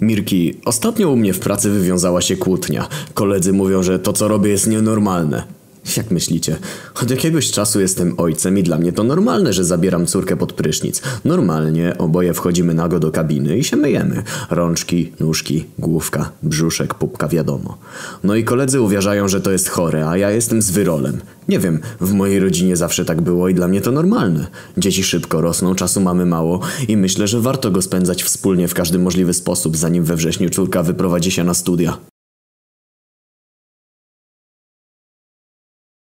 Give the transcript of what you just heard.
Mirki, ostatnio u mnie w pracy wywiązała się kłótnia. Koledzy mówią, że to co robię jest nienormalne. Jak myślicie? Od jakiegoś czasu jestem ojcem i dla mnie to normalne, że zabieram córkę pod prysznic. Normalnie oboje wchodzimy nago do kabiny i się myjemy. Rączki, nóżki, główka, brzuszek, pupka wiadomo. No i koledzy uważają, że to jest chore, a ja jestem z wyrolem. Nie wiem, w mojej rodzinie zawsze tak było i dla mnie to normalne. Dzieci szybko rosną, czasu mamy mało i myślę, że warto go spędzać wspólnie w każdy możliwy sposób, zanim we wrześniu córka wyprowadzi się na studia.